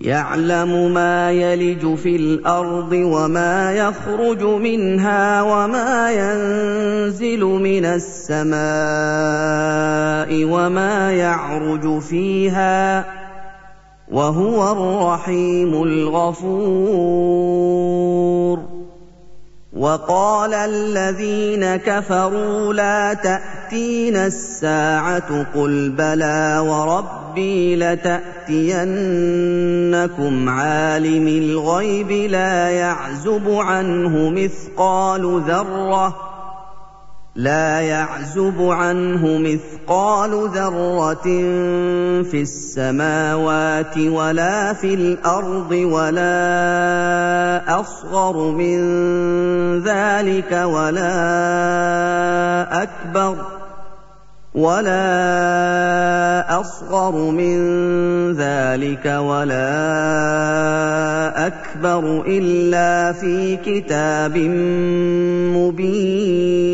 يعلم ما يلج في الأرض وما يخرج منها وما ينزل من السماء وما يعرج فيها وهو الرحيم الغفور. وقال الذين كفروا لا تأتينا الساعة قل بلى وربي لتأتينكم عالم الغيب لا يعزب عنه مثقال ذرة لا يعزب عنه مثقال ذرة في السماوات ولا في الأرض ولا أصغر من ذلك ولا أكبر ولا أصغر من ذلك ولا أكبر إلا في كتاب مبين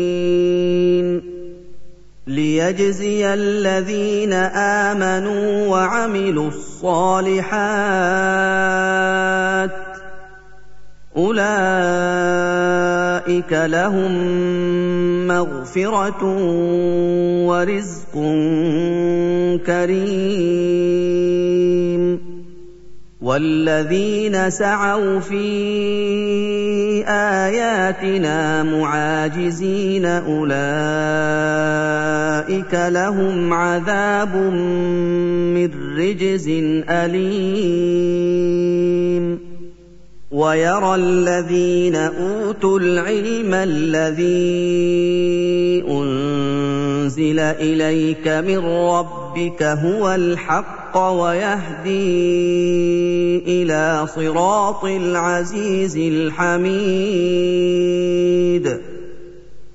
ليجزي الذين آمنوا وعملوا الصالحات أولئك لهم مغفرة ورزق كريم. والذين سعوا في آياتنا معاجزين أولئك لهم عذاب من رجز أليم. ويرى الذين أوتوا العلم الذي أنزل إليك من ربك هو الحق ويهدي إلى صراط العزيز الحميد.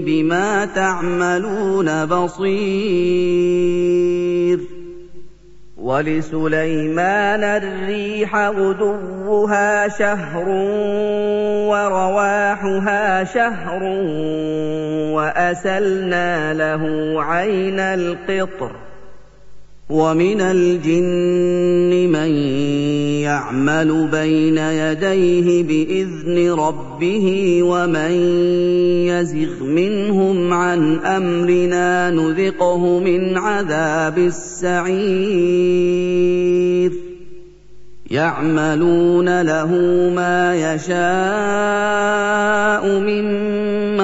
بما تعملون بصير. ولسليمان الريح غدوها شهر ورواحها شهر وأسلنا له عين القطر. ومن الجن من يعمل بين يديه بإذن ربه ومن يزغ منهم عن أمرنا نذقه من عذاب السعير. يعملون له ما يشاء من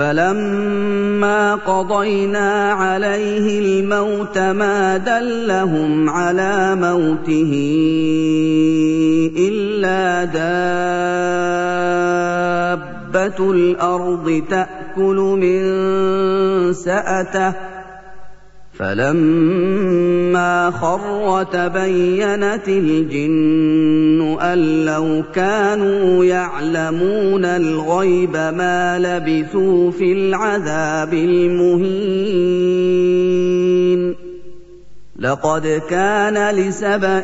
فَلَمَّا قَضَيْنَا عَلَيْهِ الْمَوْتَ مَا دَلَّهُمْ عَلَىٰ مَوْتِهِ إِلَّا دَابَّةُ الْأَرْضِ تَأْكُلُ مِن سَأَتَهُ فَلَمَّا خَرَّ تَبَيَّنَتِ الْجِنُّ أَن لَّوْ كَانُوا يَعْلَمُونَ الْغَيْبَ مَا لَبِثُوا فِي الْعَذَابِ الْمُهِينِ. لَقَدْ كَانَ لِسَبَإٍ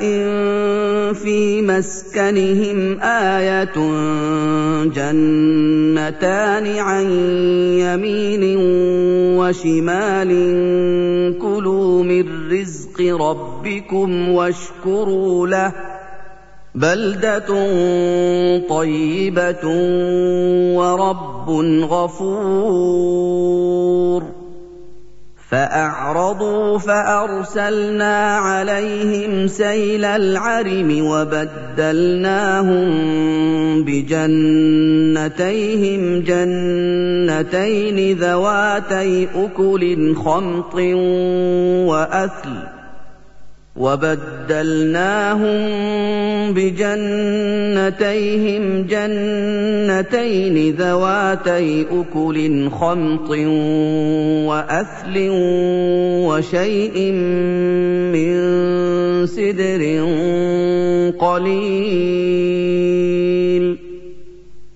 فِي مَسْكَنِهِمْ آيَةٌ جَنَّتَانِ عَن يَمِينٍ وَشِمَالٍ. كُلُوا مِن رِّزْقِ رَبِّكُمْ وَاشْكُرُوا لَهُ ۚ. بَلْدَةٌ طَيِّبَةٌ وَرَبٌّ غَفُورٌ. فَأَعْرَضُوا فَأَرْسَلْنَا عَلَيْهِمْ سَيْلَ الْعَرِمِ وَبَدَّلْنَاهُم بِجَنَّتَيْهِمْ جَنَّتَيْنِ ذَوَاتَيْ أُكُلٍ خَمْطٍ وَأَثْلٍ وَبَدَّلْنَاهُم بِجَنَّتَيْهِمْ جَنَّتَيْنِ ذَوَاتَيْ أُكُلٍ خَمْطٍ وَأَثْلٍ وَشَيْءٍ مِّن سِدْرٍ قَلِيلٍ.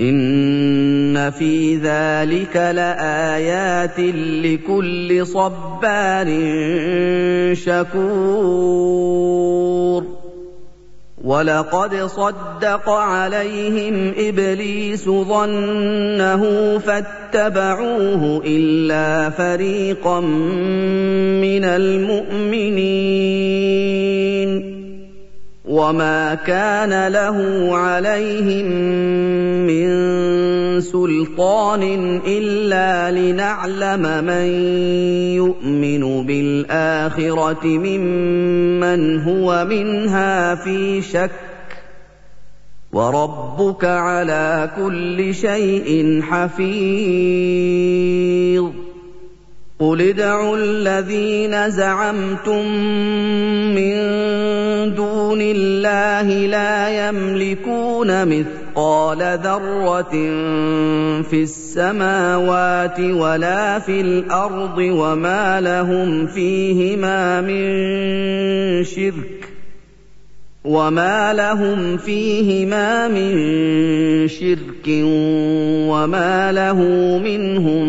إِنَّ فِي ذَٰلِكَ لَآيَاتٍ لِّكُلِّ صَبَّارٍ شَكُورٍ وَلَقَدْ صَدَّقَ عَلَيْهِمْ إِبْلِيسُ ظَنَّهُ فَاتَّبَعُوهُ إِلَّا فَرِيقًا مِّنَ الْمُؤْمِنِينَ وَمَا كَانَ لَهُ عَلَيْهِم مِّن سُلْطَانٍ إِلَّا لِنَعْلَمَ مَن يُؤْمِنُ بِالْآخِرَةِ مِمَّنْ هُوَ مِنْهَا فِي شَكٍّ ۗ وَرَبُّكَ عَلَىٰ كُلِّ شَيْءٍ حَفِيظٌ قُلِ ادْعُوا الَّذِينَ زَعَمْتُم مِّن دُونِ اللَّهِ لَا يَمْلِكُونَ مِثْقَالَ ذَرَّةٍ فِي السَّمَاوَاتِ وَلَا فِي الْأَرْضِ وَمَا لَهُمْ فِيهِمَا مِن شِرْكٍ وَمَا لَهُمْ فِيهِمَا مِن شِرْكٍ وَمَا لَهُ مِنْهُم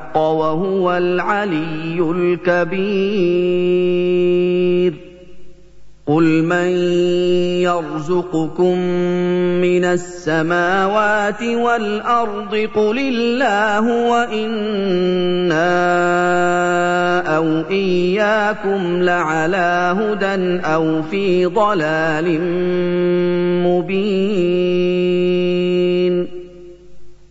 وَهُوَ الْعَلِيُّ الْكَبِيرُ. قُلْ مَن يَرْزُقُكُم مِّنَ السَّمَاوَاتِ وَالْأَرْضِ قُلِ اللَّهُ وَإِنَّا أَوْ إِيَّاكُمْ لَعَلَىٰ هُدًى أَوْ فِي ضَلَالٍ مُّبِينٍ.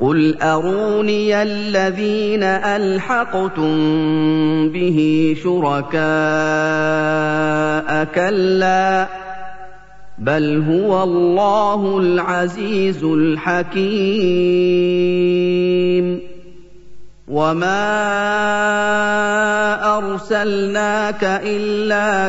قُلْ أَرُونِيَ الَّذِينَ أَلْحَقْتُم بِهِ شُرَكَاءَ ۖ كَلَّا ۚ بَلْ هُوَ اللَّهُ الْعَزِيزُ الْحَكِيمُ وَمَا أَرْسَلْنَاكَ إِلَّا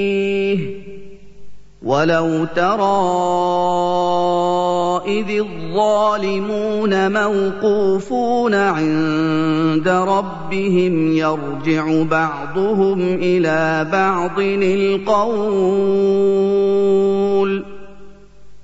وَلَوْ تَرَىٰ إِذِ الظَّالِمُونَ مَوْقُوفُونَ عِندَ رَبِّهِمْ يَرْجِعُ بَعْضُهُمْ إِلَىٰ بَعْضٍ الْقَوْلَ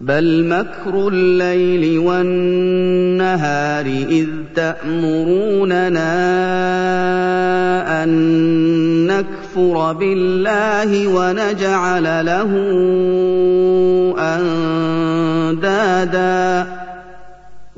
بَلْ مَكْرُ اللَّيْلِ وَالنَّهَارِ إِذْ تَأْمُرُونَنَا أَن نَّكْفُرَ بِاللَّهِ وَنَجْعَلَ لَهُ أَندَادًا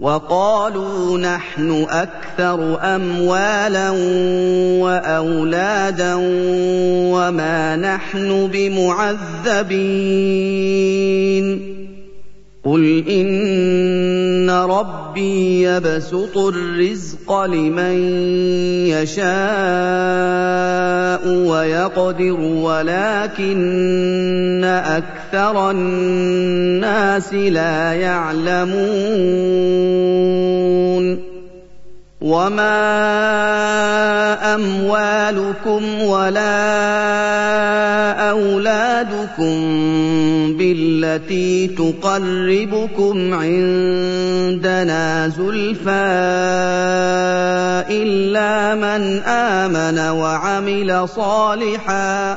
وَقَالُوا نَحْنُ أَكْثَرُ أَمْوَالًا وَأَوْلَادًا وَمَا نَحْنُ بِمُعَذَّبِينَ قل ان ربي يبسط الرزق لمن يشاء ويقدر ولكن أكثر الناس لا يعلمون وما اموالكم ولا اولادكم بالتي تقربكم عندنا زلفى الا من امن وعمل صالحا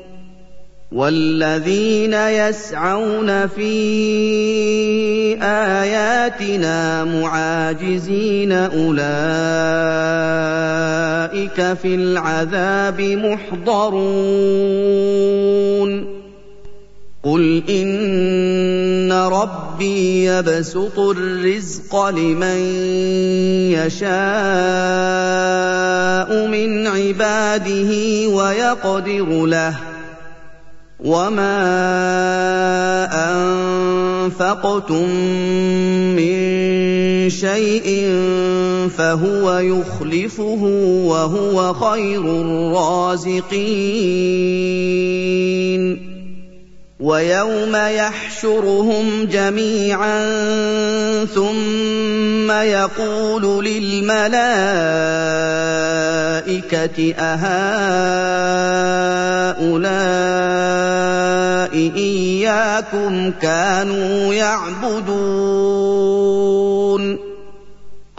والذين يسعون في آياتنا معاجزين أولئك في العذاب محضرون. قل إن ربي يبسط الرزق لمن يشاء من عباده ويقدر له وما انفقتم من شيء فهو يخلفه وهو خير الرازقين ويوم يحشرهم جميعا ثم يقول للملائكة أهؤلاء إياكم كانوا يعبدون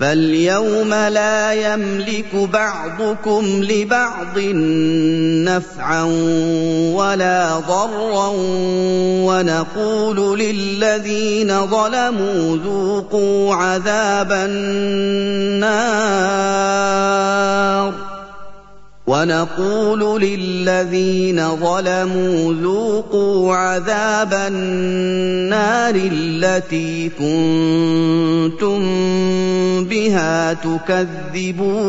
فاليوم لا يملك بعضكم لبعض نفعا ولا ضرا ونقول للذين ظلموا ذوقوا عذاب النار. ونقول للذين ظلموا ذوقوا عذاب النار التي كنتم بها تكذبون.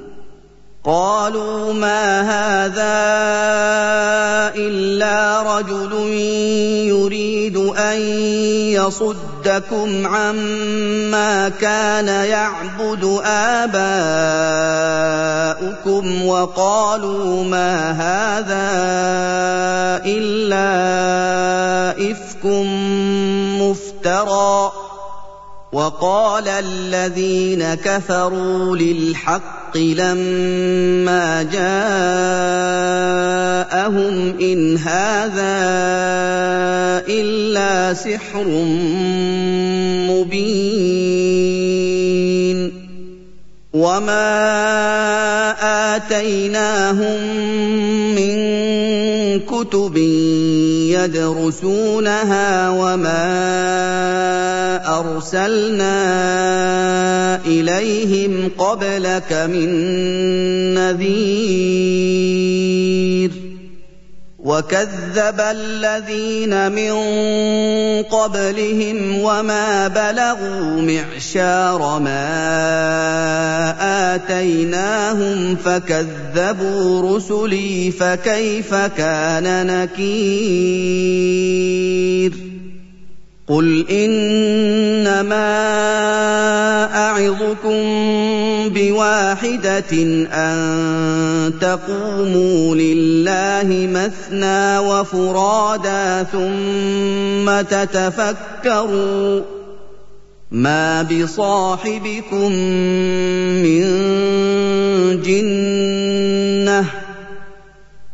قالوا ما هذا إلا رجل يريد أن يصدكم عما كان يعبد آباؤكم وقالوا ما هذا إلا إفك مفترى وقال الذين كفروا للحق لما جاءهم ان هذا الا سحر مبين وما اتيناهم من كتب يدرسونها وما أرسلنا إليهم قبلك من نذير وكذب الذين من قبلهم وما بلغوا معشار ما اتيناهم فكذبوا رسلي فكيف كان نكير قل انما اعظكم بواحده أن تقوموا لله مثنى وفرادى ثم تتفكروا ما بصاحبكم من جنة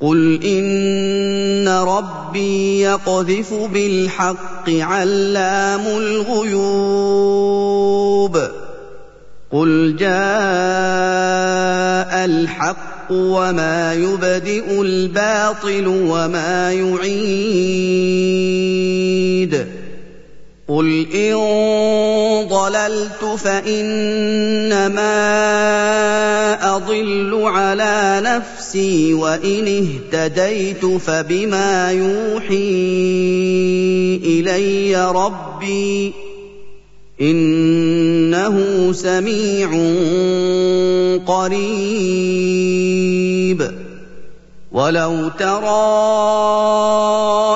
قُلْ إِنَّ رَبِّي يَقْذِفُ بِالْحَقِّ عَلَّامُ الْغُيُوبِ قُلْ جَاءَ الْحَقُّ وَمَا يُبْدِئُ الْبَاطِلُ وَمَا يُعِيدُ قُلْ إِن ضَلَلْتُ فَإِنَّمَا أَضِلُّ عَلَىٰ نَفْسِي وَإِنِ اهْتَدَيْتُ فَبِمَا يُوحِي إِلَيَّ رَبِّي ۚ إِنَّهُ سَمِيعٌ قَرِيبٌ. وَلَوْ تَرَىٰ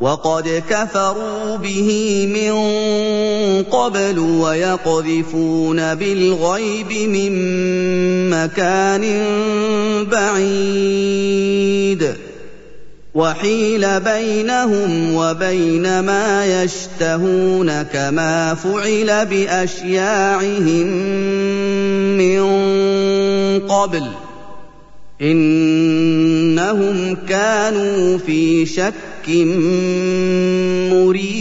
وَقَدْ كَفَرُوا بِهِ مِن قَبْلُ وَيَقْذِفُونَ بِالْغَيْبِ مِن مَّكَانٍ بَعِيدٍ. وَحِيلَ بَيْنَهُمْ وَبَيْنَ مَا يَشْتَهُونَ كَمَا فُعِلَ بِأَشْيَاعِهِم مِّن قَبْلُ ۚ. إنهم كانوا في شك مريب.